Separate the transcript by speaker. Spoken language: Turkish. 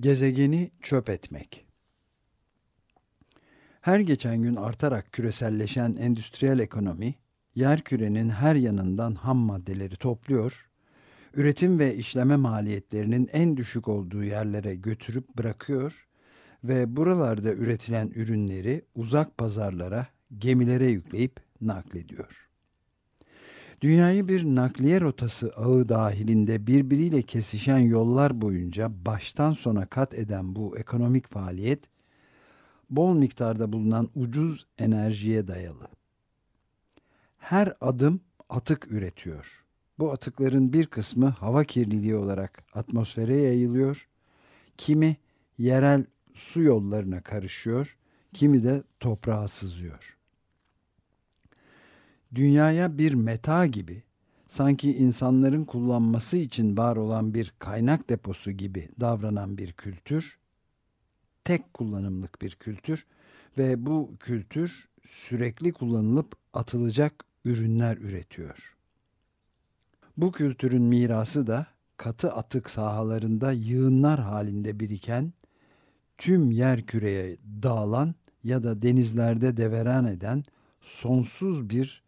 Speaker 1: Gezegeni çöp etmek. Her geçen gün artarak küreselleşen endüstriyel ekonomi, yer kürenin her yanından ham maddeleri topluyor, üretim ve işleme maliyetlerinin en düşük olduğu yerlere götürüp bırakıyor ve buralarda üretilen ürünleri uzak pazarlara, gemilere yükleyip naklediyor. Dünyayı bir nakliye rotası ağı dahilinde birbiriyle kesişen yollar boyunca baştan sona kat eden bu ekonomik faaliyet, bol miktarda bulunan ucuz enerjiye dayalı. Her adım atık üretiyor. Bu atıkların bir kısmı hava kirliliği olarak atmosfere yayılıyor, kimi yerel su yollarına karışıyor, kimi de toprağa sızıyor. Dünyaya bir meta gibi, sanki insanların kullanması için var olan bir kaynak deposu gibi davranan bir kültür, tek kullanımlık bir kültür ve bu kültür sürekli kullanılıp atılacak ürünler üretiyor. Bu kültürün mirası da katı atık sahalarında yığınlar halinde biriken tüm yer küreye dağılan ya da denizlerde deveran eden sonsuz bir